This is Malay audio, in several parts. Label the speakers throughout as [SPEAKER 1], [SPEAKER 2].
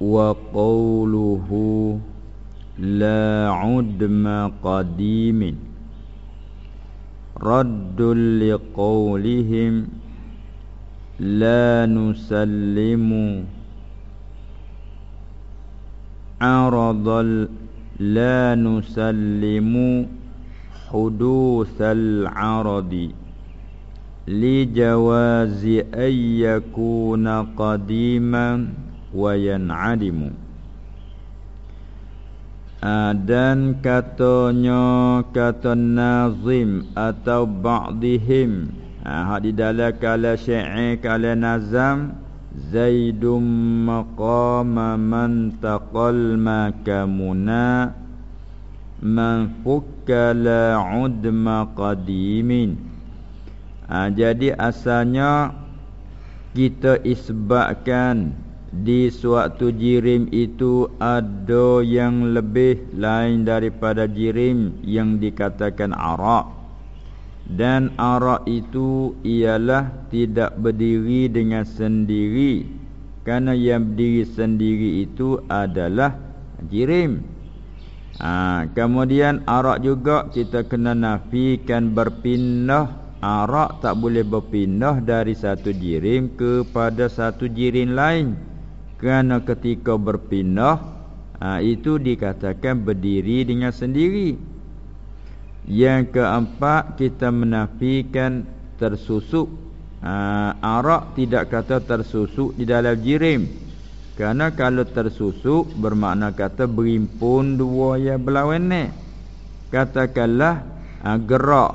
[SPEAKER 1] wa qawluhu la udma qadimin raddul liqawlihim la nusallimu aradal la nusallimu huduthal aradi li jawazi ayyakuna qadiman wa yan'adimu ah, dan katanya kata nazim atau ba'dihim. Ha di dalam kala syair kala nazam zaidum maqama man taqal makamuna man fukka la udma qadimin. Ha, jadi asalnya kita isbatkan di suatu jirim itu ada yang lebih lain daripada jirim yang dikatakan arak dan arak itu ialah tidak berdiri dengan sendiri. Kerana yang berdiri sendiri itu adalah jirim. Ha, kemudian arak juga kita kena nafikan berpindah. Arak tak boleh berpindah dari satu jirim kepada satu jirim lain kerana ketika berpindah ha, Itu dikatakan berdiri dengan sendiri. Yang keempat kita menafikan tersusuk. Ha, Arak tidak kata tersusuk di dalam jirim. Kerana kalau tersusuk bermakna kata berimpun dua yang berlawan ni. Katakanlah ha, gerak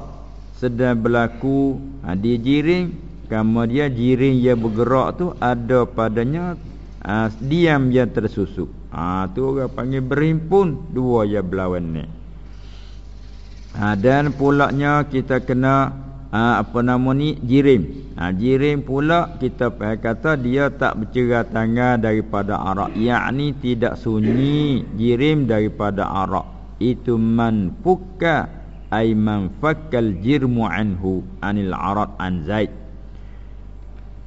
[SPEAKER 1] sedang berlaku ha, di jirim Kemudian jirim yang bergerak tu ada padanya ha, diam yang tersusuk. Ah ha, tu orang panggil berhimpun dua yang berlawan ni. Ha, dan pulaknya kita kena ha, apa nama ni jirim. Ha, jirim pula kita kata dia tak bercerai tangan daripada arak. Yakni tidak sunyi jirim daripada arak. Itu man fukka ay man jirmu anhu anil arat an zaid.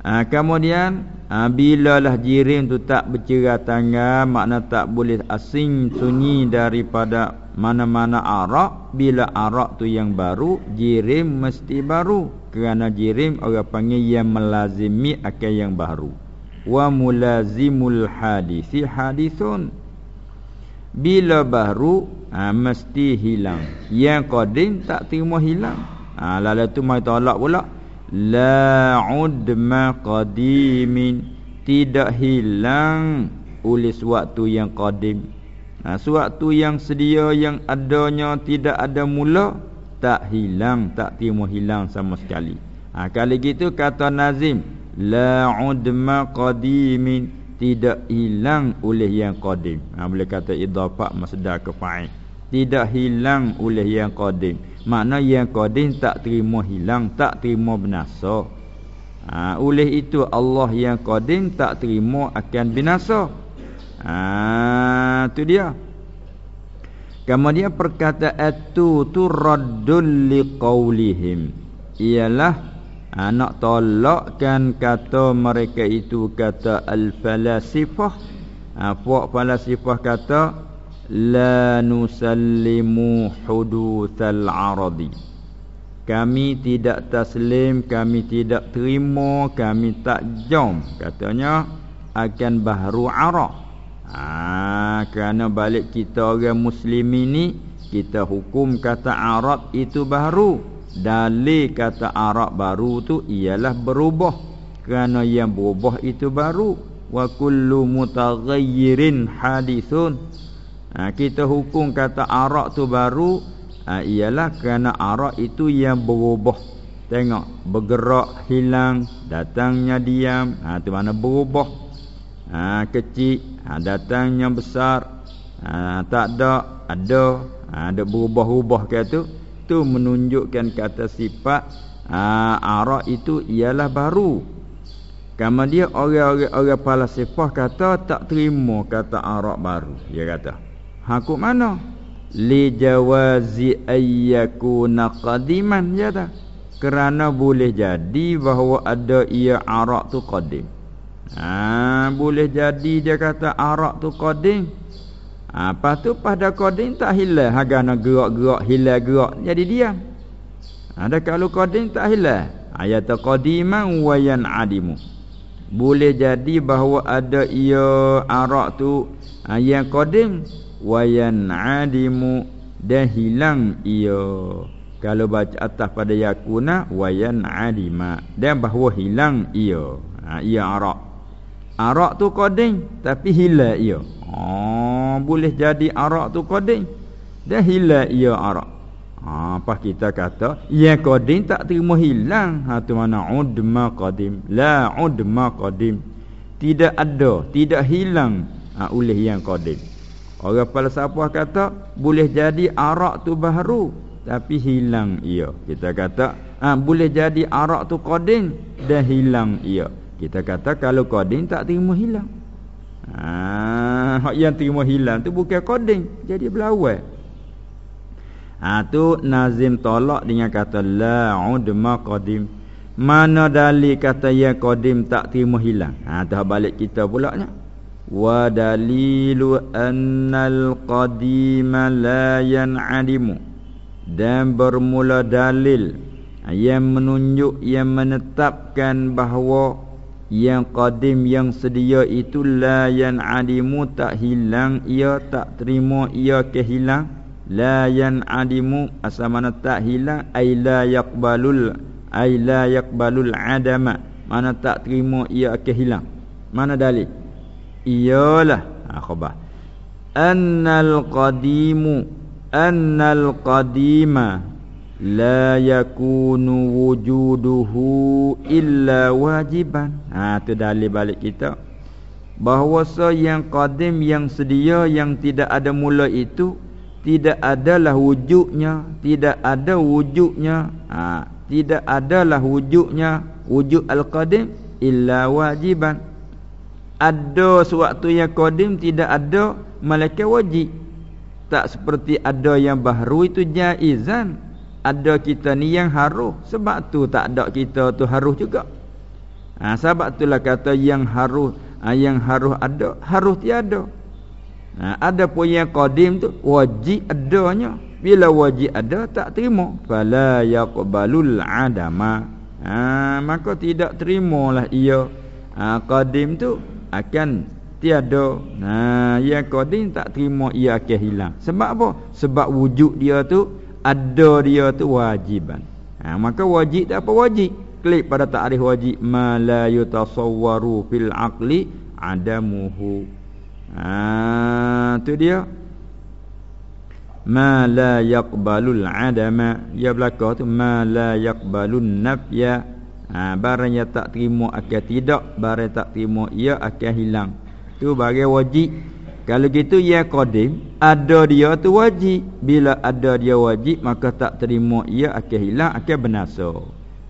[SPEAKER 1] Ha, kemudian ha, Bila lah jirim tu tak bercerai tangan Makna tak boleh asing sunyi daripada mana-mana arak. Bila arak tu yang baru Jirim mesti baru. Kerana jirim orang panggil yang melazimi akan yang baru. Wa mulazimul hadisi hadisun. Bila baru ha, mesti hilang. Yang kodim tak terima hilang. Ha, Lalu tu mai tolak pula La udma qadimin. Tidak hilang oleh suatu yang qadim. Nah, Suatu yang sedia yang adanya tidak ada mula Tak hilang, tak timu hilang sama sekali. Ha, Kali gitu kata Nazim La udma qadimin. Tidak hilang oleh yang qadim. Ha, Boleh kata idhafak masdar ke fa'in Tidak hilang oleh yang qadim Makna yang qadim tak terima hilang, tak terima binasa. Ha, oleh itu Allah yang qadim tak terima akan binasa. Ha, tu dia. Kemudian perkataan itu tu raddul liqaulihim. Ialah ha, nak tolakkan kata mereka itu kata al-falasifah. Ha, puak falasifah kata la nusallimu hudutsal aradi kami tidak taslim kami tidak terima kami tak jom. Katanya akan bahru arab ha, kerana balik kita orang muslim ini kita hukum kata arab itu baru dalil kata arab baru tu ialah berubah. Kerana yang berubah itu baru. Wa kullu mutaghayyirin hadithun ha, kita hukum kata arak tu baru ha, ialah kerana arak itu yang berubah. Tengok bergerak hilang datangnya diam. Ha, tu mana berubah? Ha, kecil ha, datangnya besar. Ha, tak ada ada. Ha, ada berubah-ubah kata tu. Tu menunjukkan kata sifat ha, arak itu ialah baru. Kemudian orang-orang orang falsafah kata tak terima kata arak baru dia kata Hakuk mana? Li jawazi ayyakuna qadiman ya tak? Kerana boleh jadi bahawa ada ia arak tu qadim. ha, boleh jadi dia kata arak tu qadim ha, lepas tu pada qadim tak hilang harga nak gerak-gerak hilang gerak jadi diam ada kalau qadim tak hilang ayat qadiman wa yanadimu boleh jadi bahawa ada ia arak tu ha, yang qadim wa yanadimu dan hilang ia. Kalau baca atas pada yakuna wayan adima dan bahawa hilang ia. Ha, ia arak. Arak tu qadim tapi hilang ia. Oh boleh jadi arak tu qadim dan hilang ia arak. Ha, apa kita kata yang qadim tak terima hilang. Ha tu mana udma qadim. La udma qadim. Tidak ada tidak hilang ha, oleh yang qadim Orang falsafah kata boleh jadi arak tu baru tapi hilang ia. Kita kata ha, boleh jadi arak tu qadim dan hilang ia. Kita kata kalau qadim tak terima hilang. Ha, yang terima hilang tu bukan qadim jadi belawai. Ha, tu Nazim tolak dengan kata la udma qadim. Mana dalil kata yang qadim tak terima hilang? Ha, tu balik kita pula wa dalilu annal qadima la yan'adimu dan bermula dalil yang menunjuk yang menetapkan bahawa yang qadim yang sedia itu la yan'adimu tak hilang ia tak terima ia kehilang. La yan'adimu asal mana tak hilang? Ai la yaqbalul ai la yaqbalul adama. Mana tak terima ia kehilang? Mana dalil iyalah. Ha, khabar. Annal qadimu annal qadima la yakunu wujuduhu illa wajiban. Ha tu dalil balik kita. Bahawa yang qadim yang sedia yang tidak ada mula itu tidak adalah wujudnya tidak ada wujudnya. Ha tidak adalah wujudnya wujud al-qadim illa wajiban ada sewaktu yang kodim tidak ada malaikat wajib. Tak seperti ada yang baru itu jaizan. Ada kita ni yang harus sebab tu tak ada kita tu harus juga. Ha, sebab itulah kata yang harus ha, yang harus ada harus tiada. Ha, ada pun yang kodim tu wajib adanya. Bila wajib ada tak terima. Fala yaqbalul adama. Ha, maka tidak terimalah ia. Ha, qadim tu akan tiada. Nah, yang qadim tak terima ia akan hilang. Sebab apa? Sebab wujud dia tu ada dia tu wajiban. Ha, maka wajib tak apa wajib? Klik pada takrif wajib ma la yutasawwaru fil aqli adamuhu. Ha, tu dia. Ma la yaqbalul adama. Ya belakang tu ma la yaqbalun nafya ha, Barang yang tak terima akan tidak Barang tak terima ia akan hilang. Tu barang wajib. Kalau gitu ia kodim Ada dia tu wajib. Bila ada dia wajib Maka tak terima ia akan hilang Akan benasa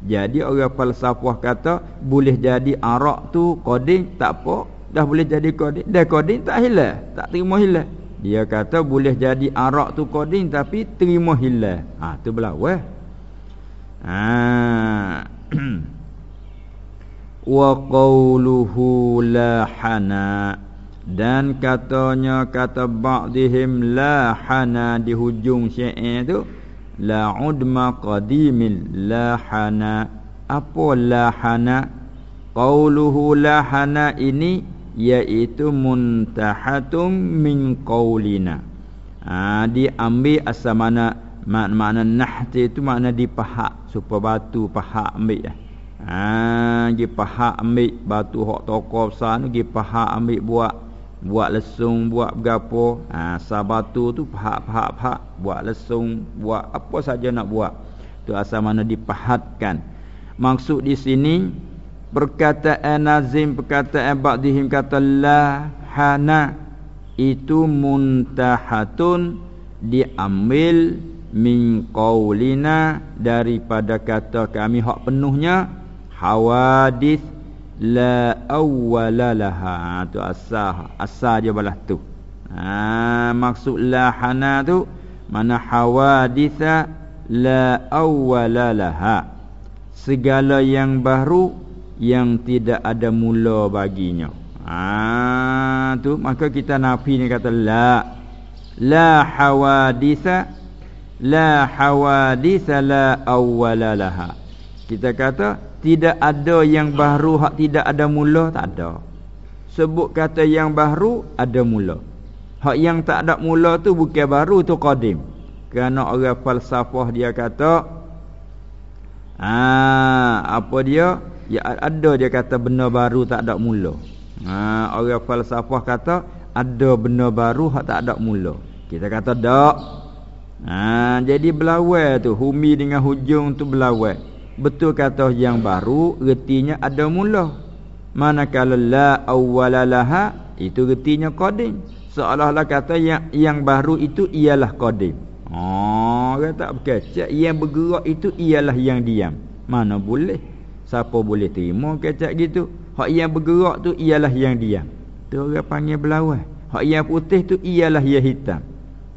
[SPEAKER 1] Jadi orang falsafah kata Boleh jadi arak tu kodim Tak apa. Dah boleh jadi kodim Dah kodim tak hilang. Tak terima hilang. Dia kata boleh jadi arak tu kodim Tapi terima hilang. Ha tu belawah Haa wa qawluhu la hana. Dan katanya kata ba'dihim la hana di hujung syair tu la udma qadimil la hana. Apa la hana? Qawluhu la hana ini iaitu muntahatum min qawlina. Ha, diambil asal mana makna nahti itu makna dipahak supaya batu pahak ambil ya Ha gi pahak ambil batu hok toko besar tu gi pahak ambil buat buat lesung buat bergapo. Ha sa batu tu pahak-pahak pahak buat lesung buat apa saja nak buat. Tu asal mana dipahatkan. Maksud di sini perkataan nazim perkataan ba'dihim kata la hana itu muntahatun diambil min qaulina daripada kata kami hak penuhnya hawadith la awwala laha. Ha, tu asah. Asah je balas tu. Ha maksud la hana tu mana hawaditha la awwala laha. Segala yang baru yang tidak ada mula baginya. Ah tu maka kita nafi ni kata la. La hawadisa la hawadisa la awwala laha. Kita kata tidak ada yang baru hak tidak ada mula tak ada. Sebut kata yang baru ada mula. Hak yang tak ada mula tu bukan baru tu qadim. Kerana orang falsafah dia kata ah apa dia? Ya ada dia kata benda baru tak ada mula. Ha orang falsafah kata ada benda baru hak tak ada mula. Kita kata tak Ha, jadi belawai tu. Humi dengan hujung tu belawai Betul kata yang baru Retinya ada mula. Manakala la awwalalaha Itu retinya qadim. Seolah-olah kata yang yang baru itu ialah qadim. Oh, kata berkecak Yang bergerak itu ialah yang diam. Mana boleh? Siapa boleh terima kecak gitu? Hak yang bergerak tu ialah yang diam. Tu orang panggil belawai. Hak yang putih tu ialah yang hitam.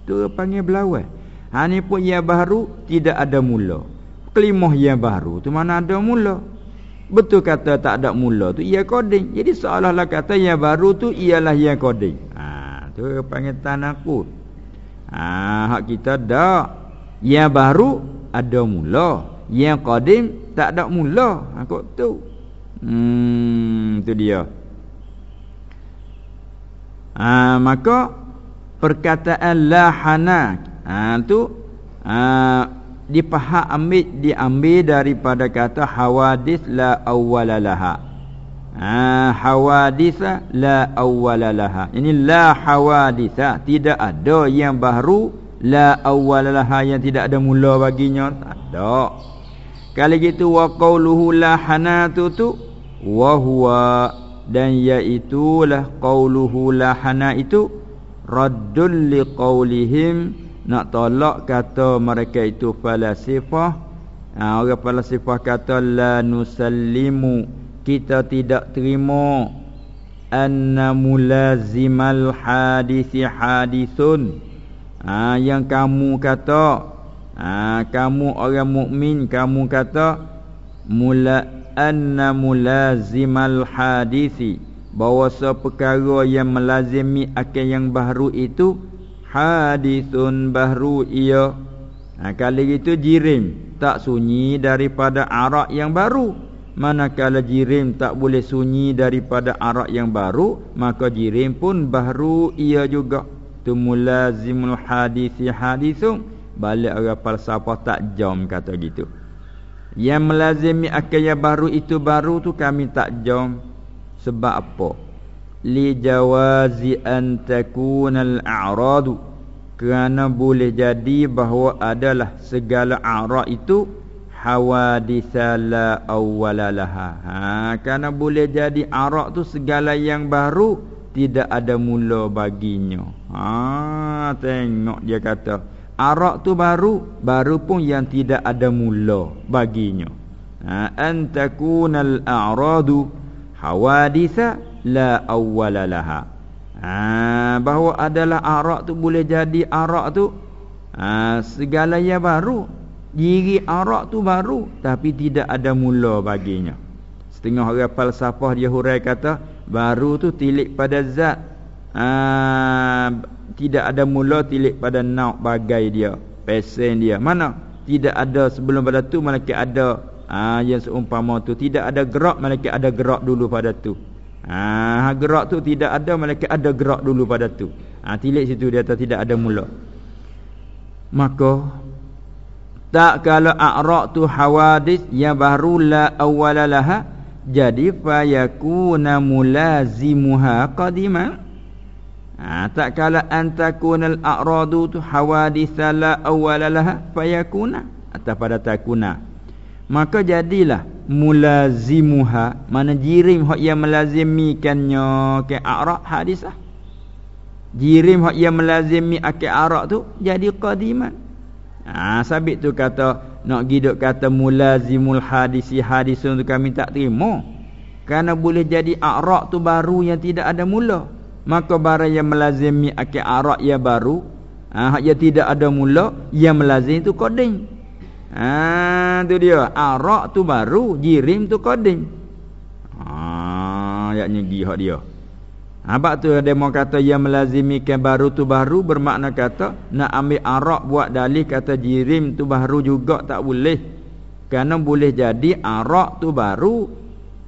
[SPEAKER 1] Tu orang panggil belawai. Ha pun yang baru tidak ada mula. Kelimah yang baru tu mana ada mula. Betul kata tak ada mula tu ia koding. Jadi seolah-olah kata yang baru tu ialah yang koding. Ha tu panggil tanakut. Ha hak kita dak. Yang baru ada mula. Yang kodim tak ada mula. Ha kok tu. Hmm tu dia. Ha maka perkataan la hanak ha, tu ha, dipahak ambil diambil daripada kata hawadis la awwalalaha ha, hawadis la awwalalaha ini la hawadis tidak ada yang baru la awwalalaha yang tidak ada mula baginya. Tak ada. Kali gitu wa qauluhu la hanatu tu wa huwa. Dan iaitulah qauluhu la hana itu raddul liqaulihim nak tolak kata mereka itu falasifah ha, orang falasifah kata la nusallimu. Kita tidak terima. Anna mulazimal hadisi hadisun. Ha, yang kamu kata. Ha, kamu orang mukmin kamu kata mula anna mulazimal hadisi. Bahawa perkara yang melazimi akan yang baru itu hadithun bahru ia ha, kali itu jirim tak sunyi daripada arak yang baru. Manakala jirim tak boleh sunyi daripada arak yang baru maka jirim pun bahru ia juga. Tu mulazimul hadithi hadithun balik orang falsafah tak jom kata gitu. Yang melazimi yang baru itu baru tu kami tak jom. Sebab apa li jawazi an takunal a'radu kerana boleh jadi bahawa adalah segala a'rad itu hawadisala awwalalaha ha kerana boleh jadi a'rad tu segala yang baru tidak ada mula baginya. Ha tengok dia kata a'rad tu baru baru pun yang tidak ada mula baginya. Ha antakunal a'radu hawadisa la awwala laha. Ha, bahawa adalah arak tu boleh jadi arak tu ha, segala yang baru diri arak tu baru tapi tidak ada mula baginya. Setengah orang falsafah dia hurai kata baru tu tilik pada zat. Ha, tidak ada mula tilik pada nauk bagai dia pesen dia. Mana? Tidak ada sebelum pada tu malaikat ada. Ha, yang seumpama tu. Tidak ada gerak malaikat ada gerak dulu pada tu ha, gerak tu tidak ada malaikat ada gerak dulu pada tu. Ha, tilik situ dia tak tidak ada mula. Maka tak kalau a'raq tu hawadis yang baru la awwalalaha jadi fa yakuna mulazimuha qadima. Ha, tak kalau antakunal a'radu tu hawadis la awwalalaha fa yakuna atau pada takuna maka jadilah mulazimuha. Mana jirim hak yang melazimikannya. Ke a'raq hadisah jirim hak yang melazimi akil a'raq tu jadi qadiman. Ha sabit tu kata nak giduk kata mulazimul hadisi hadisun tu kami tak terima. Kerana boleh jadi a'raq tu baru yang tidak ada mula. Maka barang yang melazimi akil a'raq yang baru ha, yang tidak ada mula yang melazim tu qadim Ha tu dia. Arak tu baru, jirim tu qadim. ayatnya gi hak dia Habak tu demo kata yang melazimikan baru tu baru bermakna kata nak ambil arak buat dalih kata jirim tu baru juga tak boleh. Kerana boleh jadi arak tu baru.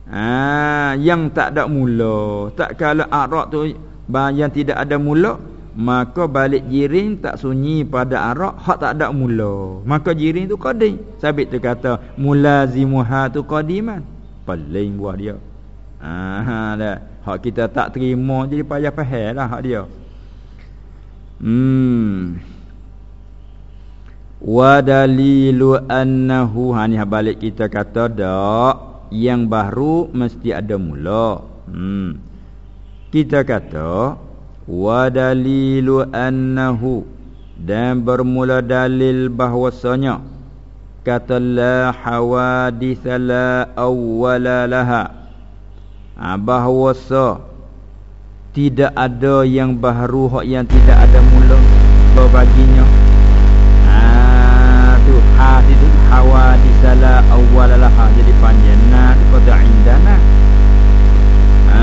[SPEAKER 1] Ha, yang tak ada mula. Tak kala arak tu yang tidak ada mula. Maka balik jirim tak sunyi pada arak hak tak ada mula. Maka jirim tu qadim. Sabit tu kata mulazimuha tu qadiman. Paling buah dia. Ha, dah. Hak kita tak terima jadi payah faham lah hak dia. Hmm. Wa dalilu annahu ha ni balik kita kata dak yang baru mesti ada mula. Hmm. Kita kata wa dalilu annahu dan bermula dalil bahwasanya kata la hawadith la awwala laha. Ha, bahawa tidak ada yang hak yang tidak ada mula berbaginya. Ha tu ha itu hawa di sala awwalalah jadi panjang nah pada indana ha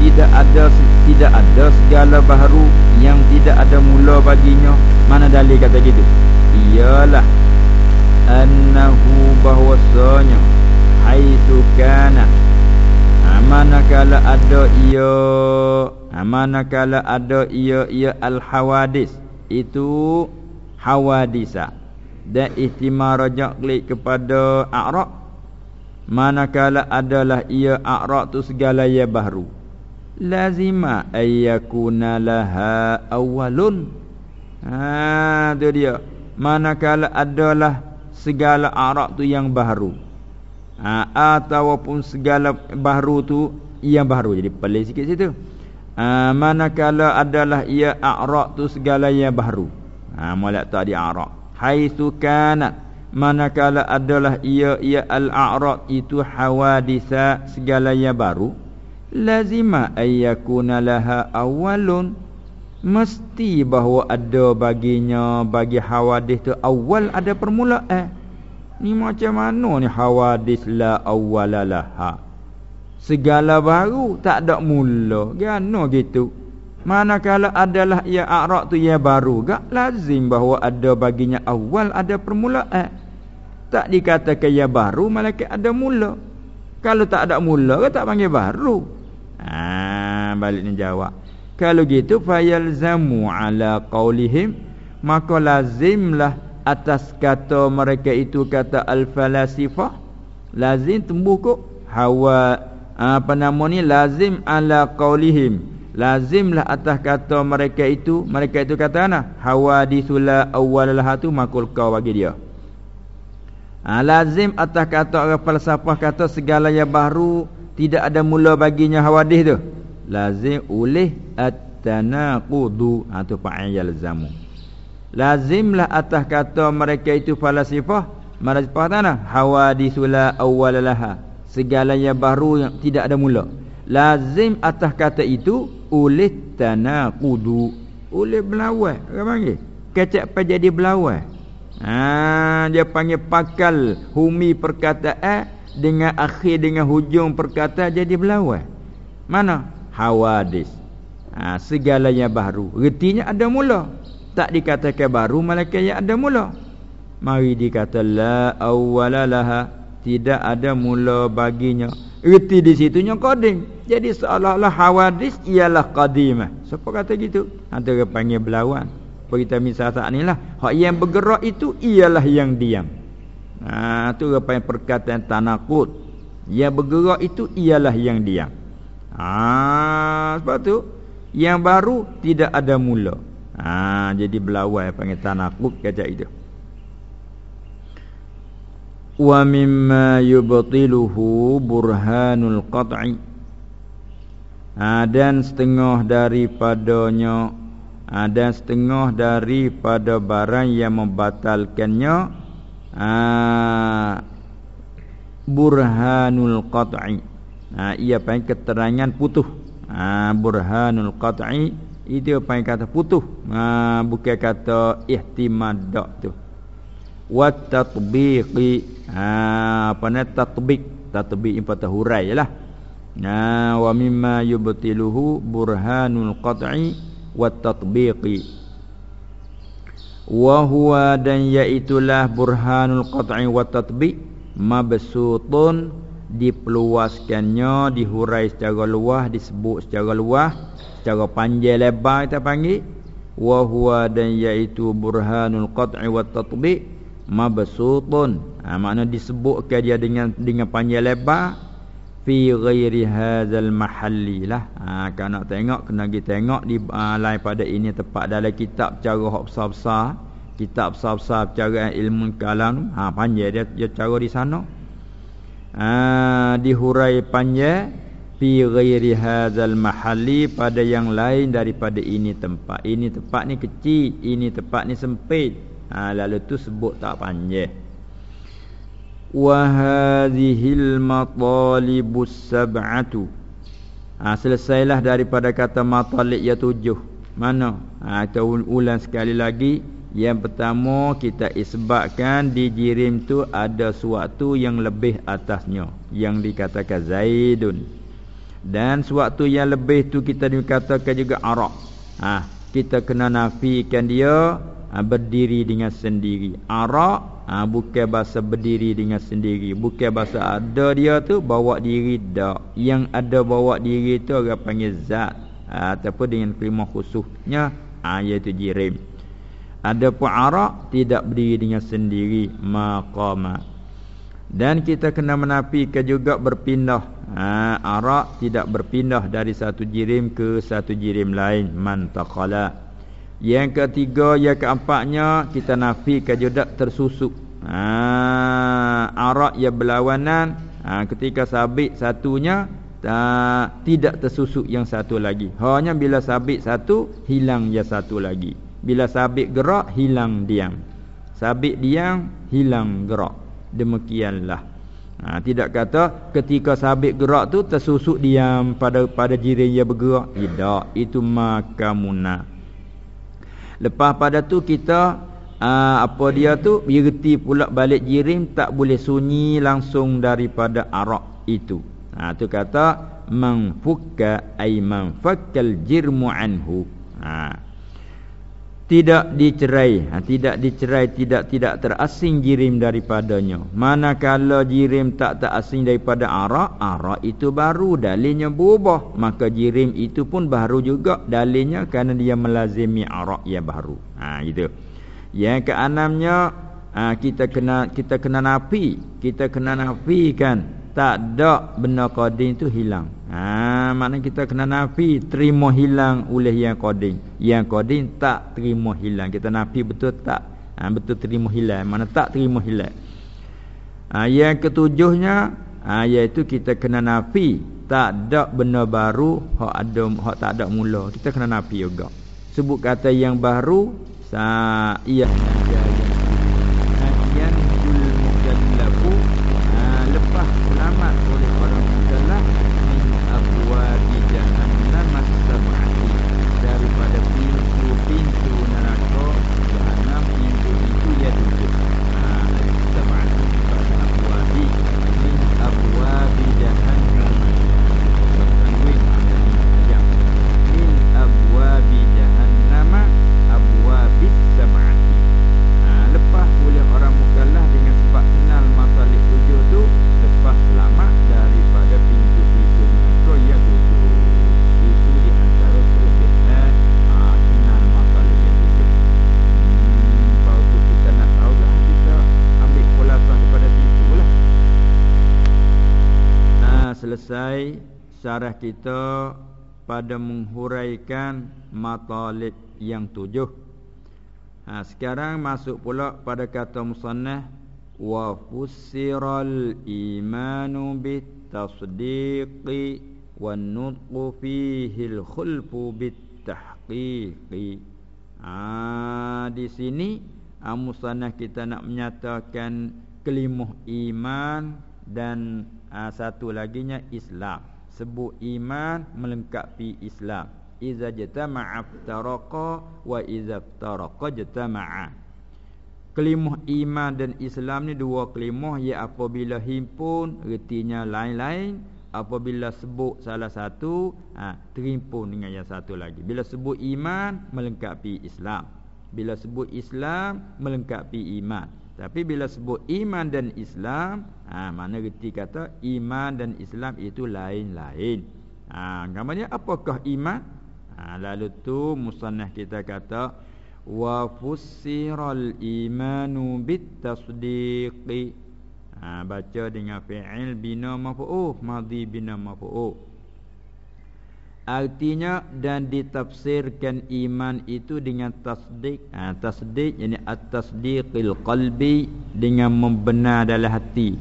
[SPEAKER 1] tidak ada tidak ada segala baru yang tidak ada mula baginya. Mana dalil kata gitu? Iyalah annahu bahwasanya haitsu kana manakala ada ia manakala ada ia ia al hawadis itu hawadisa. Dan ihtimar rajak klik kepada a'raq manakala adalah ia a'raq tu segala ya baru lazima ayyakuna laha awalun ha tu dia. Manakala adalah segala a'raq tu yang baru. Ha, ataupun segala baru tu yang baru. Jadi pelik sikit situ. Ha, manakala adalah ia a'raq tu segala yang baru. Ha molek tak di a'raq haitsu kana manakala adalah ia ia al-a'raq itu hawadisa segala yang baru lazima ayyakuna laha awalun mesti bahawa ada baginya bagi hawadis tu awal ada permulaan eh. Ni macam mana ni hawadis la awwalalaha. Segala baru tak ada mula. Gano gitu. Manakala adalah ia a'raq tu ia baru, gak lazim bahawa ada baginya awal ada permulaan. Tak dikatakan ia baru malaikat ada mula. Kalau tak ada mula ke tak panggil baru. Ha, balik ni jawab. Kalau gitu fayalzamu ala qaulihim maka lazimlah atas kata mereka itu kata al-falasifah. Lazim tumbuh kok. Hawa apa nama ni? Lazim ala qaulihim lazimlah atas kata mereka itu. Mereka itu kata ana hawadithula awwalalah tu makul kau bagi dia. Ha, lazim atas kata orang falsafah kata segala yang baru tidak ada mula baginya hawadith tu. Lazim oleh at-tanaqudu ha tu fa'il zamu. Lazimlah atas kata mereka itu falasifah falasifah tanah hawadithula awwalalah segala yang baru yang tidak ada mula. Lazim atas kata itu oleh tanaqudu oleh belawai apa panggil. Kecak pa jadi belawai ha dia panggil pakal humi perkataan dengan akhir dengan hujung perkataan jadi belawai mana? Hawadis. Ha, segala yang baru. Retinya ada mula. Tak dikatakan baru malaikat yang ada mula. Mari dikata la awwalalah tidak ada mula baginya. Erti di situnya qadim. Jadi seolah-olah hawadis ialah qadimah. Siapa kata gitu? Antara panggil belawan kita misal saat inilah. Hak yang bergerak itu ialah yang diam ha tu apa yang perkataan tanaqud yang bergerak itu ialah yang diam ha sebab tu yang baru tidak ada mula Ha, jadi belawai panggil tanakuk kata itu. Wa mimma yubtiluhu burhanul qat'i. Ha, dan setengah daripadanya ha, dan setengah daripada barang yang membatalkannya ha, burhanul qat'i. Ha, ia panggil keterangan putus. Ha, burhanul qat'i itu yang kata putus ha, bukan kata ihtimad tu wa tatbiqi ha, apa ni tatbiq yang patah hurai jelah Nah, wa mimma yubtiluhu burhanul qat'i wat tatbiqi. Wa huwa dan yaitulah burhanul qat'i wat tatbiq mabsutun dipeluaskannya dihurai secara luas disebut secara luas secara panjang lebar kita panggil. Wa huwa dan yaitu burhanul qat'i wat tatbiq mabsutun. Ha, makna disebutkan dia dengan dengan panjang lebar fi ghairi hadzal mahalli lah. Ha kan nak tengok kena pergi tengok di uh, lain pada ini tepat dalam kitab cara hok besar-besar. Kitab besar-besar cara ilmu kalam. Ha panjang dia dia cara di sana. Ha dihurai panjang fi ghairi hadzal mahalli pada yang lain daripada ini tempat. Ini tempat ni kecil ini tempat ni sempit. Ha lalu tu sebut tak panjang Wahadihil matalibus sab'atu. Ha, Selesailah daripada kata matalib ya tujuh. Mana? Ha, kita ulang sekali lagi. Yang pertama kita isbatkan di jirim tu ada suatu yang lebih atasnya Yang dikatakan Zaidun. Dan suatu yang lebih tu kita dikatakan juga Arak ha, Kita kena nafikan dia ha, berdiri dengan sendiri. Arak ha, bukan bahasa berdiri dengan sendiri. Bukan bahasa ada dia tu bawa diri dak yang ada bawa diri tu orang panggil zat. Ha, ataupun dengan kelima khususnya ha, iaitu jirim. Ada pun arak tidak berdiri dengan sendiri. Maqama. Dan kita kena menafikan juga berpindah. Ha, arak tidak berpindah dari satu jirim ke satu jirim lain. Mantakala yang ketiga, yang keempatnya kita nafikan juga tersusuk. Ha, arak yang berlawanan ha, ketika sabit satunya ta, tidak tersusuk yang satu lagi. Hanya bila sabit satu hilang yang satu lagi. Bila sabit gerak hilang diam. Sabit diam hilang gerak. Demikianlah. Ha, tidak kata ketika sabit gerak tu tersusuk diam pada pada jiran yang bergerak. Tidak, itu makamuna. Lepas pada tu kita aa, ah, apa dia tu berhenti pula balik jirim tak boleh sunyi langsung daripada arak itu. Ha tu kata manfukka ay manfakkal jirmu anhu. Ha tidak dicerai. Ha, tidak dicerai tidak tidak terasing jirim daripadanya. Manakala jirim tak terasing daripada arak arak itu baru dalilnya berubah. Maka jirim itu pun baru juga dalilnya kerana dia melazimi arak yang baru. Ha gitu. Yang keenamnya ha, kita kena kita kena nafi kita kena nafikan. Tak ada benda qadin tu hilang. Ha maknanya kita kena nafi terima hilang oleh yang qadin. Yang qadin tak terima hilang. Kita nafi betul tak? Ha betul terima hilang. Mana tak terima hilang. Ha yang ketujuhnya ha iaitu kita kena nafi tak ada benda baru hak ada hak tak ada mula. Kita kena nafi juga. Sebut kata yang baru sa ia syarah kita pada menghuraikan matalib yang tujuh. Ha, sekarang masuk pula pada kata musannah wa fussiral imanu bit tasdiqi wan nutqu fihi al khulfu bit tahqiqi. Ha, di sini ha, musannah kita nak menyatakan kelimah iman dan ha, satu laginya Islam sebut iman melengkapi Islam. Iza jatama'a ftaraqa wa iza ftaraqa jatama'a kelimah iman dan Islam ni dua kelimah. Ya apabila himpun retinya lain-lain. Apabila sebut salah satu ha, terimpun dengan yang satu lagi. Bila sebut iman melengkapi Islam. Bila sebut Islam melengkapi iman tapi bila sebut iman dan Islam ha, mana reti kata iman dan Islam itu lain-lain. Ha, gambarnya apakah iman? Ha, lalu tu musannah kita kata wa imanu bit tasdiqi ha, baca dengan fi'il bina maf'ul madhi bina maf'ul artinya dan ditafsirkan iman itu dengan tasdik. Ha, tasdik yakni at-tasdiqil qalbi dengan membenar dalam hati.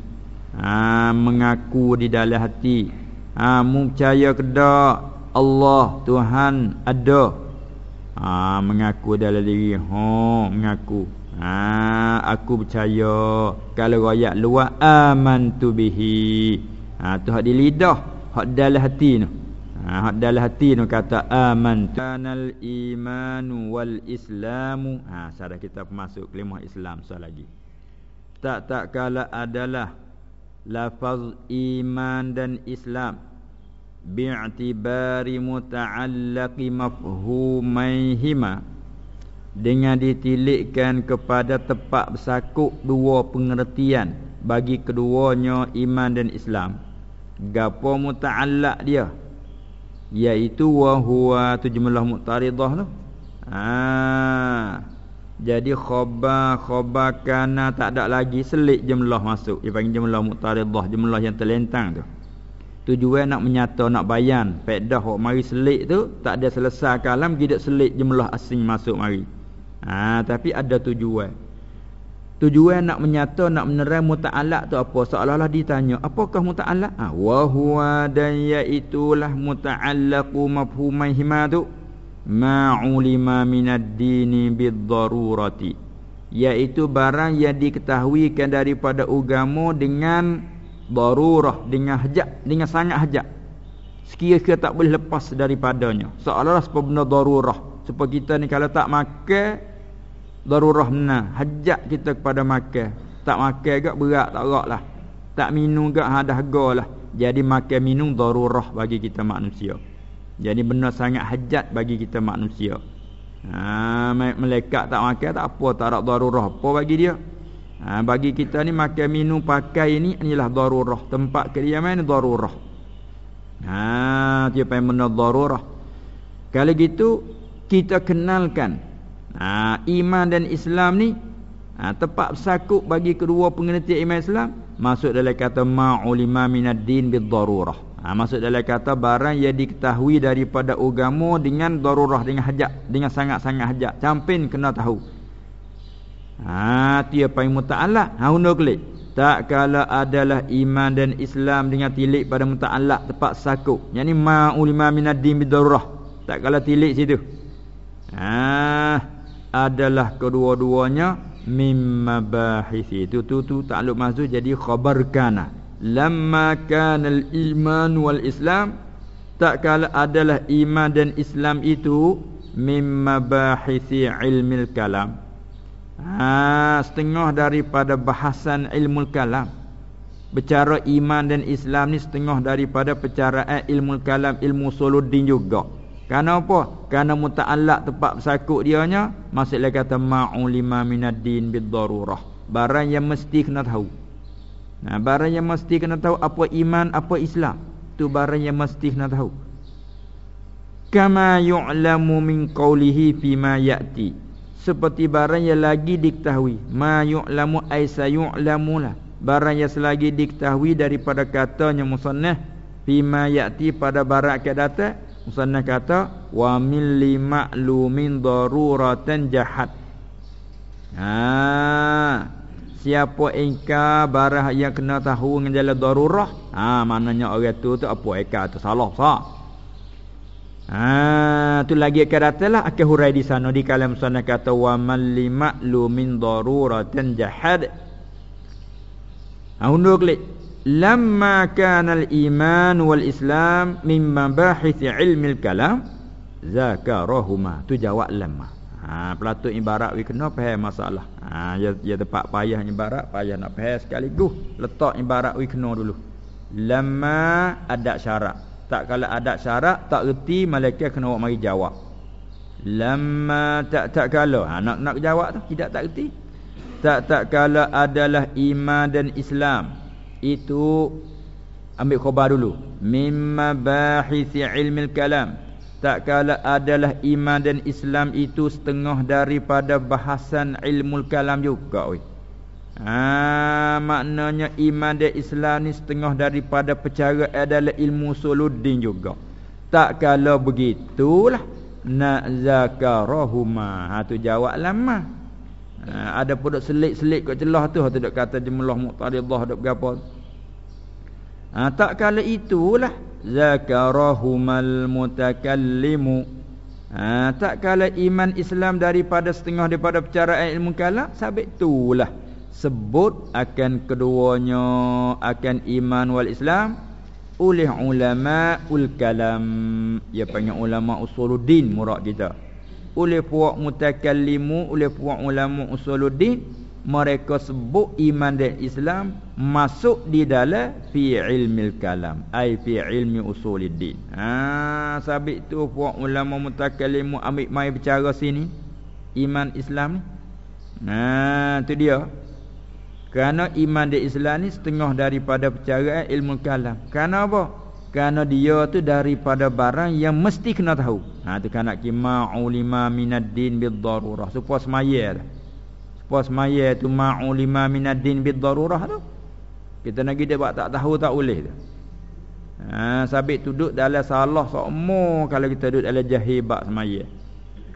[SPEAKER 1] Ha, mengaku di dalam hati. Ha, percaya kedak Allah Tuhan ada. Ha, mengaku dalam diri. Ha, mengaku. Ha, aku percaya kalau royak luar amantu bihi. Ha tu hak di lidah, hak dalam hati tu. Ha dalam hati tu kata amantu. Kanal imanu wal islamu. Ha sada kita masuk kelimah Islam soal lagi. Tak tak kala adalah lafaz iman dan Islam bi'tibari muta'allaqi mafhumaihima dengan ditilikkan kepada tempat bersakuk dua pengertian bagi keduanya iman dan Islam gapo muta'allaq dia iaitu wa huwa jumlah mu'taridah tu. Ha. Jadi khabar khabar kana tak ada lagi selik jumlah masuk. Dia panggil jumlah mu'taridah jumlah yang terlentang tu. Tujuan nak menyata nak bayan faedah hok mari selik tu tak ada selesai kalam tidak selik jumlah asing masuk mari. Ha, tapi ada tujuan. Tujuan nak menyata nak menerai muta'alaq tu apa? Seolah-olah ditanya, apakah muta'alaq? Ha, wa huwa dan yaitulah muta'allaqu mafhumaihima tu ma'ulima minad dini bid-darurati. Iaitu barang yang diketahuikan daripada agama dengan darurah, dengan hajat, dengan sangat hajat. Sekiranya tak boleh lepas daripadanya. Seolah-olah sebab benda darurah. Supaya kita ni kalau tak makan darurah benar hajat kita kepada makan. Tak makan gak berat tak gerak lah. Tak minum gak ha dahaga lah. Jadi makan minum darurah bagi kita manusia. Jadi benar sangat hajat bagi kita manusia. Ha malaikat tak makan tak apa tak ada darurah. Apa bagi dia? Ha, bagi kita ni makan minum pakai ni inilah darurah. Tempat kediaman ni darurah. Ha tiap yang benar darurah. Kalau gitu kita kenalkan ha, iman dan Islam ni ha, tepat sakut bagi kedua pengertian iman Islam. Masuk dalam kata ma'ulima minad din bid darurah. Ha, masuk dalam kata barang yang diketahui daripada agama dengan darurah dengan hajat dengan sangat-sangat hajat. Campin kena tahu. Ha tiap paling muta'allaq ha undo klik tak kala adalah iman dan Islam dengan tilik pada muta'allaq tepat sakut yakni ma'ulima minad din bid darurah. Tak kala tilik situ. Ha adalah kedua-duanya mimma bahisi itu tu tu takluk mazhur jadi khabar kana. Lamma kana al iman wal islam tak kala adalah iman dan islam itu mimma bahisi ilmil kalam. Ha setengah daripada bahasan ilmu kalam. Bicara iman dan Islam ni setengah daripada percaraan ilmu kalam ilmu suluddin juga Karena apa? Karena muta'allak tempat bersakut dianya Maksudnya kata ma'ulima minad din bid-darurah. Barang yang mesti kena tahu. Nah, Barang yang mesti kena tahu Apa iman, apa Islam. Itu barang yang mesti kena tahu. Kama yu'lamu min qawlihi fima ya'ti. Seperti barang yang lagi diketahui. Ma yu'lamu aysa yu'lamu lah Barang yang selagi diketahui daripada katanya musannah Fima ya'ti pada barang akan datang Musannah kata wa min lima'lumin daruratan jahat. Ha. Siapa ingkar barah yang kena tahu dengan jalan darurah? Ha, maknanya orang tu tu apa ingkar tu salah sah. Ha, tu lagi akan datanglah akan hurai di sana di kalam musannah kata wa man lima'lumin daruratan jahat. Ha, undur klik lamma kana al-iman wal islam min mabahith ilmi al-kalam zakarahuma. Tu jawab lamma ha pelatut ibarat we kena faham masalah. Ha ya ya tempat payah ibarat payah nak faham sekaligus. Letak ibarat we kena dulu. Lama ada syarat tak kalau ada syarat tak reti malaikat kena buat mari jawab. Lama tak tak kalau. Ha, nak nak jawab tu tidak tak reti. Tak tak kalau adalah iman dan Islam itu ambil khabar dulu mimma bahisi ilmi kalam tak kala adalah iman dan Islam itu setengah daripada bahasan ilmu kalam juga oi Ha, maknanya iman dan Islam ni setengah daripada percara adalah ilmu suluddin juga. Tak kalau begitulah nak zakarahuma. Ha tu jawab lama. Ha, ada pun dok selit-selit kat celah tu tu dok kata jumlah muqtaridah dok berapa. Ha, tak kalau itulah zakarahumal mutakallimu. Ha, tak kalau iman Islam daripada setengah daripada percara ilmu kalam sabit itulah sebut akan keduanya akan iman wal Islam oleh ulama ul kalam ya panggil ulama usuluddin murad kita oleh puak mutakallimu oleh puak ulama usuluddin mereka sebut iman dan Islam masuk di dalam fi ilmi kalam ai fi ilmi usuluddin ha sabit tu puak ulama mutakallimu ambil mai bicara sini iman Islam ni ha tu dia kerana iman di Islam ni setengah daripada percaraan ilmu kalam. Kerana apa? Kerana dia tu daripada barang yang mesti kena tahu. Ha tu kan nak kima'u lima minad din bid darurah. Supaya semaya tu. Supaya semaya tu ma'u lima minad din bid darurah tu. Kita nak dia buat tak tahu tak boleh tu. Ha sabit duduk dalam salah semua kalau kita duduk dalam jahil bab semaya.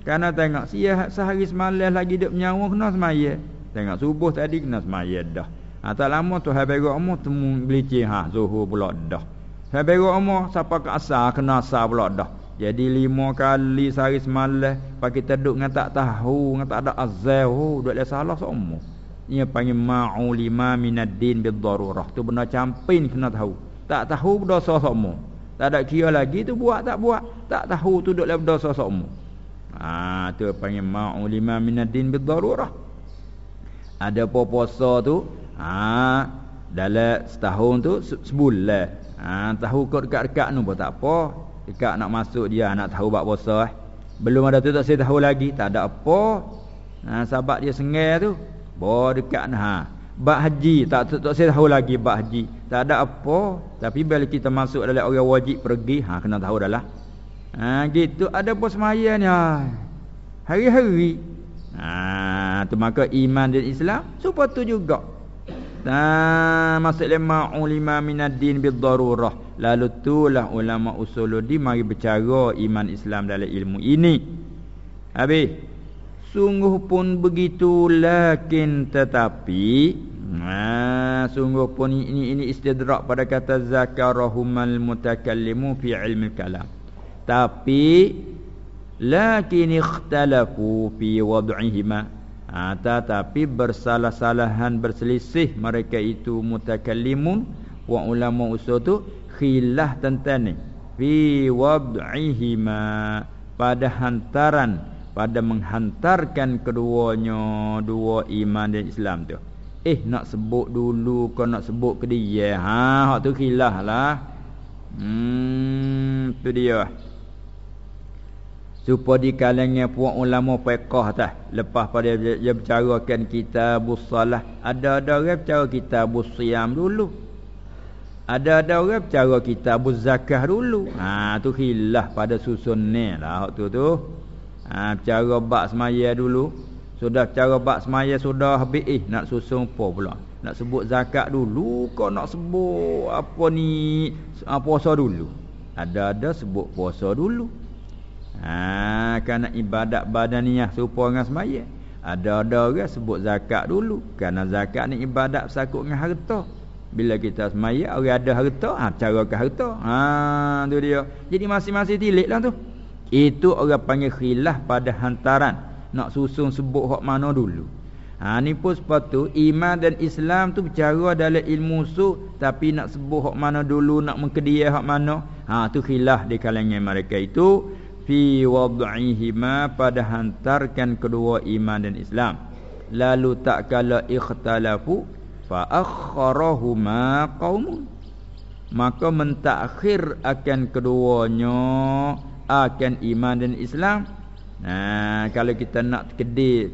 [SPEAKER 1] Kerana tengok siah sehari semalam lagi duduk menyawa kena semaya. Tengok subuh tadi kena semaya dah. Ha, tak lama tu hai berak umur temu gelicing ha zuhur pula dah. Hai berak umur siapa ke asar kena asar pula dah. Jadi lima kali sehari semalam pak kita duduk dengan tak tahu dengan tak ada azal oh duk le salah semua. Ia panggil ma'u lima minad din bid darurah. Tu benda campin kena tahu. Tak tahu berdosa semua. Tak ada kira lagi tu buat tak buat. Tak tahu tu duk le berdosa semua. Ah ha, tu panggil ma'u lima minad din bid darurah ada puasa tu ha dalam setahun tu sebulan ha tahu kau dekat-dekat tu pun tak apa. Dekat nak masuk dia nak tahu bab puasa eh. Belum ada tu tak saya tahu lagi. Tak ada apa. Ha sahabat dia sengai tu. Bo dekat ha bab haji tak tak, tak saya tahu lagi bab haji. Tak ada apa. Tapi bila kita masuk dalam orang wajib pergi ha kena tahu dah lah. Ha gitu. Ada apa sembahyang ni ha. hari-hari. Ha tu maka iman dan Islam supaya tu juga. Ha maksud lima ulama minad din bid darurah. Lalu itulah ulama usuluddin mari bercara iman Islam dalam ilmu ini. Habis sungguh pun begitu lakin tetapi ha sungguh pun ini ini istidrak pada kata zakarahumal mutakallimu fi ilmi kalam. Tapi lakin ikhtalafu fi wad'ihima ha, tetapi bersalah-salahan berselisih mereka itu mutakallimun. Wa ulama usul tu khilaf tentang ni. Fi wad'ihima pada hantaran pada menghantarkan keduanya dua iman dan Islam tu. Eh nak sebut dulu kau nak sebut ke dia? Ha hak tu khilaf lah. Hmm tu dia supaya di kalangan puak ulama fiqh tah lepas pada dia, dia bercarakan kitabus salah ada-ada orang bercara kitabus siam dulu. Ada-ada orang bercara kitabuz zakah dulu. Ha tu khilaf pada susun ni lah waktu tu ha bercara bab semaya dulu. Sudah cara bab semaya sudah habis. Eh nak susun apa pula? Nak sebut zakat dulu kau nak sebut apa ni? Puasa dulu. Ada-ada sebut puasa dulu Ha kerana ibadat badaniyah serupa dengan semaya. Ada-ada orang sebut zakat dulu kerana zakat ni ibadat sakut dengan harta. Bila kita semaya orang ada harta, ha cara ke harta. Ha tu dia. Jadi masing-masing tiliklah tu. Itu orang panggil khilaf pada hantaran. Nak susun sebut hak mana dulu. Ha ni pun sepatu iman dan Islam tu bercara dalam ilmu su tapi nak sebut hak mana dulu nak mengkedia hak mana. Ha tu khilaf di kalangan mereka itu fi wad'ihima pada hantarkan kedua iman dan Islam. Lalu tak kala ikhtalafu fa akharahuma qaumun. Maka mentakhir akan keduanya akan iman dan Islam. Nah kalau kita nak kedai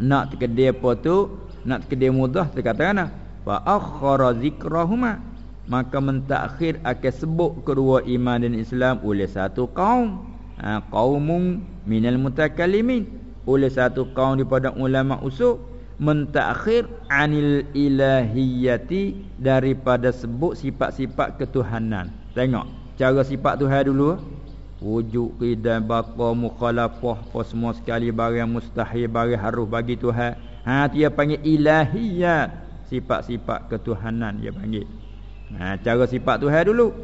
[SPEAKER 1] nak kedai apa tu? Nak kedai mudah kita katakan fa akhara zikrahuma maka mentakhir akan sebut kedua iman dan Islam oleh satu kaum ha, qaumun minal mutakallimin oleh satu kaum daripada ulama usul mentakhir anil ilahiyati daripada sebut sifat-sifat ketuhanan. Tengok cara sifat Tuhan dulu. Wujud qidan baqa mukhalafah apa semua sekali barang mustahil barang harus bagi Tuhan. Ha dia panggil ilahiyat. Sifat-sifat ketuhanan dia panggil. Ha cara sifat Tuhan dulu.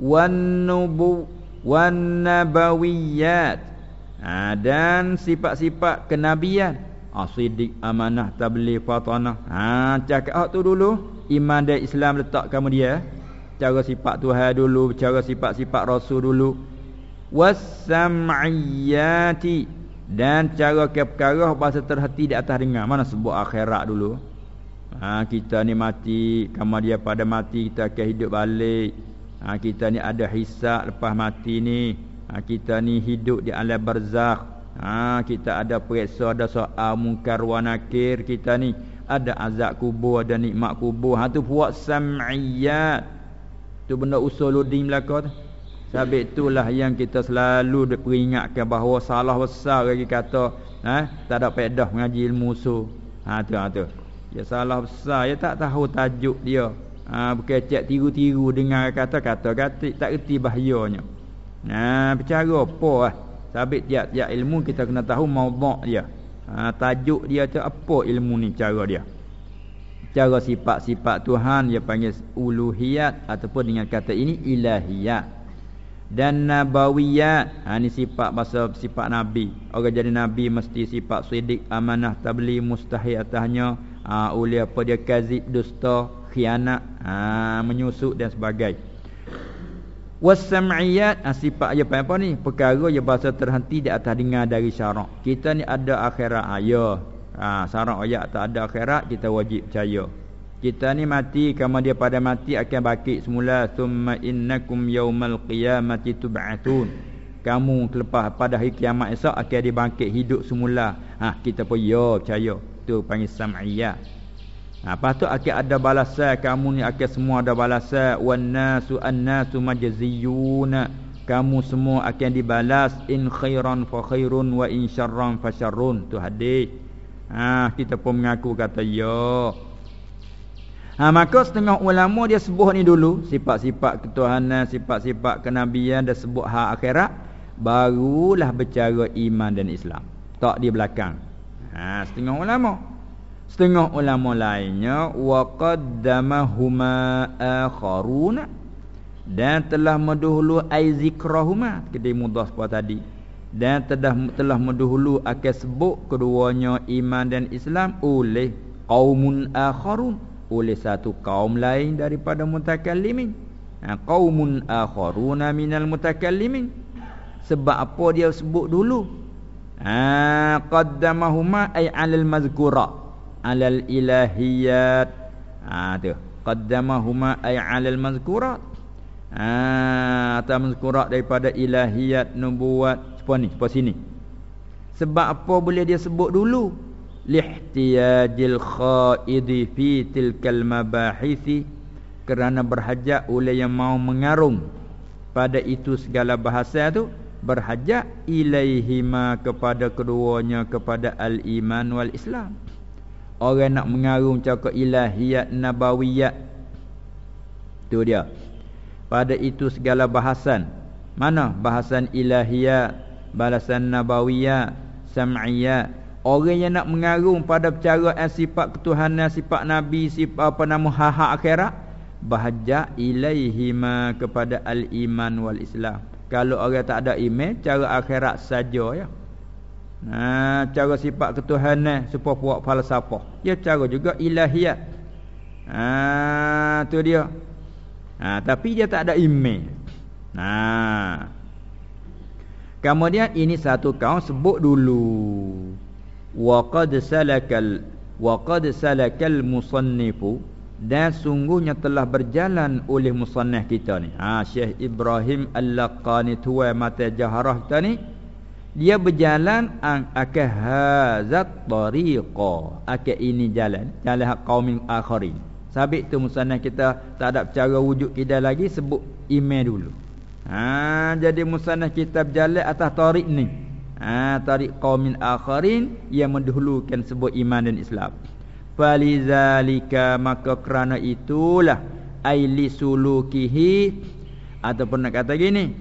[SPEAKER 1] Wan nubu wan nabawiyat. Ha dan sifat-sifat kenabian. Asidik amanah tabligh fatanah. Ha cakap hak tu dulu. Iman dan Islam letak kamu dia. Cara sifat Tuhan dulu. Cara sifat-sifat rasul dulu. Wasam'iyati dan cara ke perkara bahasa terhati di atas dengar mana sebut akhirat dulu ha kita ni mati kamu dia pada mati kita akan hidup balik. Ha kita ni ada hisab lepas mati ni. Ha kita ni hidup di alam barzakh. Ha, kita ada periksa ada soal mungkar wa nakir kita ni. Ada azab kubur ada nikmat kubur. Ha tu buat sam'iyat. Tu benda usuluddin belaka tu. Sebab itulah yang kita selalu diperingatkan bahawa salah besar lagi kata ha tak ada faedah mengaji ilmu usul. Ha tu ha tu ya salah besar ya tak tahu tajuk dia ha bukan cek tiru-tiru dengar kata kata tak reti bahayanya ha, bercara apa lah Sabit tiap-tiap ilmu kita kena tahu maudhu' dia. Ha, tajuk dia tu apa ilmu ni cara dia. Cara sifat-sifat Tuhan dia panggil uluhiyat ataupun dengan kata ini ilahiyat. Dan nabawiyat. Ha, ni sifat bahasa sifat Nabi. Orang jadi Nabi mesti sifat sidik, amanah, tabli, mustahil atasnya. Ha, oleh apa dia kazib, dusta, khianat, ha, menyusuk dan sebagainya. Wasam'iyat ha, sifat aja apa ni? Perkara yang bahasa terhenti di atas dengar dari syarak. Kita ni ada akhirat ayah. Ha, syarak ayat tak ada akhirat kita wajib percaya. Kita ni mati kamu dia pada mati akan bangkit semula thumma innakum yaumal qiyamati tub'atun. Kamu selepas pada hari kiamat esok akan dibangkit hidup semula. Ha kita pun ya percaya. Tu panggil sam'iyat. Ha, lepas tu akan ada balasan kamu ni akan semua ada balasan. Wan nasu annasu majziyuna. Kamu semua akan dibalas in khairan fa khairun wa in syarran fa syarrun. Tu hadis. Ha kita pun mengaku kata ya. Ha maka setengah ulama dia sebut ni dulu sifat-sifat ketuhanan sifat-sifat kenabian dan sebut hak akhirat barulah bercara iman dan Islam. Tak di belakang ha setengah ulama. Setengah ulama lainnya wa qaddamahuma akharuna. Dan telah mendahulu ai zikrahuma. Kedai mudah seperti tadi. Dan telah telah mendahulu akan sebut keduanya iman dan Islam oleh qaumun akharun. Oleh satu kaum lain daripada mutakallimin. Ha, qaumun akharuna minal mutakallimin. Sebab apa dia sebut dulu ha qaddamahuma ai alal mazkura alal ilahiyat. Ha tu. Qaddamahuma ay alal mazkurat ha atau mazkurat daripada ilahiyat nubuat apa ni apa sini. Sebab apa boleh dia sebut dulu? Lihtiyajil khaidi fi tilkal mabahisi kerana berhajat oleh yang mau mengarung pada itu segala bahasa tu berhajat ilaihima kepada keduanya kepada al-iman wal islam. Orang nak mengarung cakap ilahiyat nabawiyat. Tu dia. Pada itu segala bahasan. Mana bahasan ilahiyat Bahasan nabawiyat Sam'iyat? Orang yang nak mengarung pada percara sifat ketuhanan Sifat Nabi Sifat apa nama hak akhirat Bahajak ilaihima kepada al-iman wal-islam Kalau orang tak ada iman Cara akhirat saja ya Ha, cara sifat ketuhanan supaya buat falsafah. Ya cara juga ilahiyat. Ha, tu dia. Ha, tapi dia tak ada iman. Ha. Kemudian ini satu kaum sebut dulu. Wa qad salakal wa qad salakal musannifu dan sungguhnya telah berjalan oleh musannah kita ni. Ha Syekh Ibrahim Al-Laqani tuai mata jaharah kita ni dia berjalan akan hazat tariqa akan ini jalan jalan kaum akhirin sabit tu musannah kita tak ada cara wujud kita lagi sebut iman dulu. Ha jadi musannah kita berjalan atas tarik ni. Ha tarik kaum akhirin yang mendahulukan sebut iman dan Islam falizalika maka kerana itulah aili sulukihi ataupun nak kata gini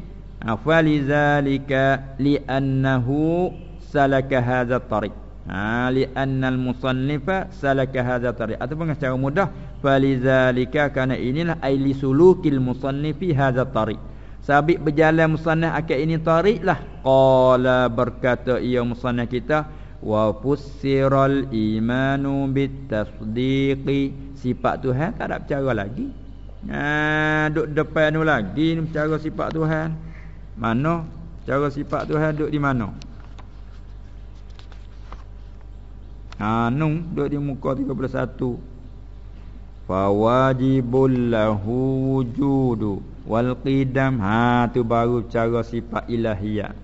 [SPEAKER 1] ha, falizalika li'annahu salaka hadha tariq. Ha li'anna al-musannifa salaka hadha tariq. Ataupun secara mudah falizalika kerana inilah aili sulukil musannifi hadha tariq. Sabit berjalan musannaf akal ini tariq lah. Qala berkata ia musannaf kita wa fussiral imanu bitasdiqi sifat Tuhan tak ada bercara lagi. Ha duk depan tu lagi ni bercara sifat Tuhan. Mana? Cara sifat Tuhan duk di mana? Ha nung duk di muka 31 fawajibul lahu wujudu wal qidam. Ha tu baru cara sifat ilahiyah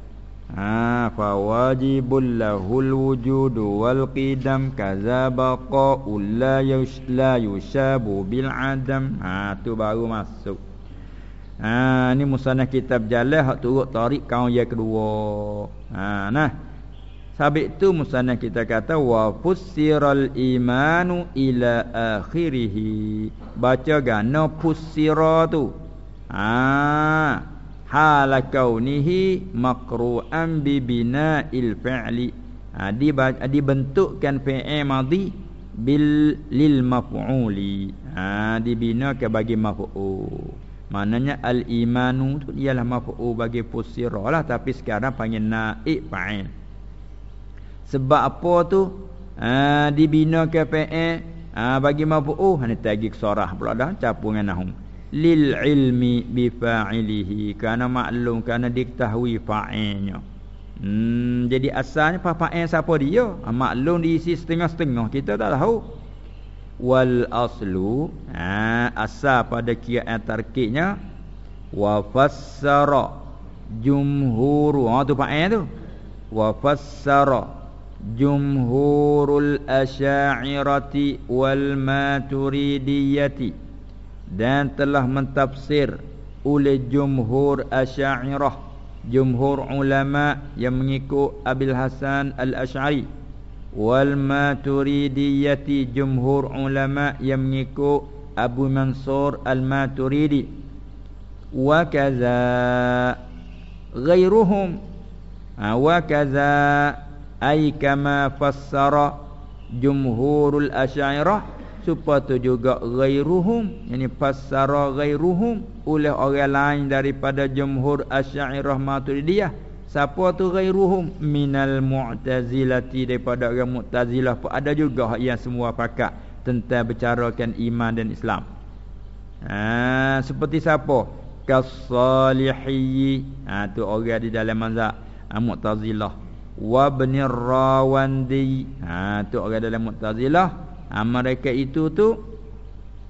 [SPEAKER 1] ha fa wajibul lahul wujudu wal qidam kaza baqa la yusla yushabu bil adam. Ha tu baru masuk. Ha ni musannaf kitab jalah hak turut tarik kaum yang kedua. Ha nah. Sabit tu musannaf kita kata wa fussiral imanu ila akhirih baca gana fussira tu. Ha hal kaunihi maqru'an bi bina'il fi'li. Ha, dibentukkan fi'il madhi bil lil maf'uli. Ha dibina ke bagi maf'ul. Maknanya al imanu tu ialah maf'ul bagi fusira lah tapi sekarang panggil naib fa'il. Sebab apa tu? Ha dibina ke fi'il ha bagi maf'ul. Ha ni tagi kesorah pula dah campur dengan nahum lil ilmi bi fa'ilihi kerana maklum kerana diketahui fa'ilnya. Hmm, jadi asalnya apa fa'il siapa dia? Ha, maklum diisi setengah-setengah. Kita tak tahu. Wal aslu ha, asal pada kiat tarkibnya wa fassara jumhur ha tu fa'il tu. Wa fassara jumhurul asy'ariyati wal maturidiyati dan telah mentafsir oleh jumhur asy'ariyah jumhur ulama yang mengikut Abil Hasan Al-Asy'ari wal maturidiyati jumhur ulama yang mengikut Abu Mansur Al-Maturidi wa kaza ghairuhum ha, wa kaza ay kama fassara jumhurul supaya juga ghairuhum yani fassara ghairuhum oleh orang lain daripada jumhur asy'ariyah maturidiyah siapa tu ghairuhum? Minal mu'tazilati daripada orang mu'tazilah pun ada juga yang semua pakat tentang bercarakan iman dan Islam. Ha seperti siapa? Kasalihi ha tu orang di dalam mazhab ha, mu'tazilah. Wa ibnir rawandi ha tu orang dalam mu'tazilah ha, mereka itu tu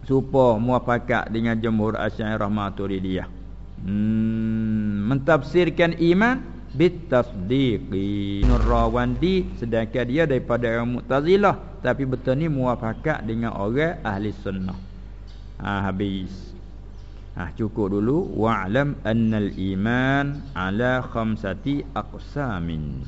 [SPEAKER 1] supa muafakat dengan jumhur asy'ariyah maturidiyah hmm, mentafsirkan iman bitasdiqi. Nurrawandi sedangkan dia daripada orang mu'tazilah. Tapi betul ni muafakat dengan orang ahli sunnah. Ha, habis. Ha, cukup dulu. Wa'lam annal iman ala khamsati aqsamin